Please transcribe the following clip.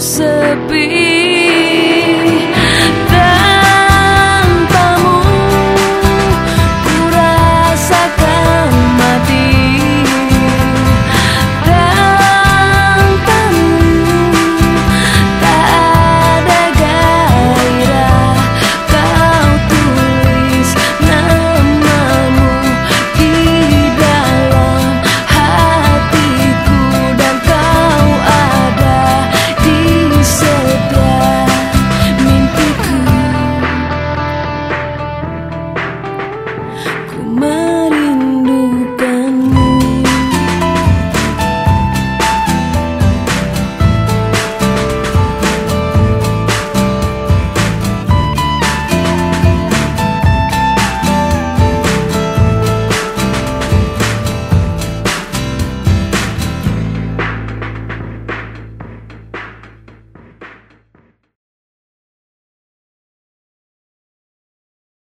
sepi